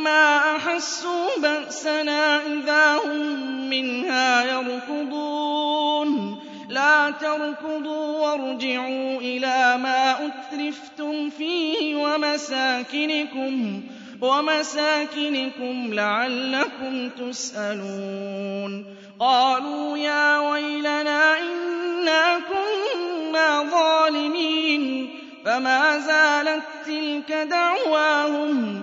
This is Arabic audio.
فلما أحسوا بأسنا إذا هم منها يركضون لا تركضوا وارجعوا إلى ما أترفتم فيه ومساكنكم ومساكنكم لعلكم تسألون قالوا يا ويلنا إنا كنا ظالمين فما زالت تلك دعواهم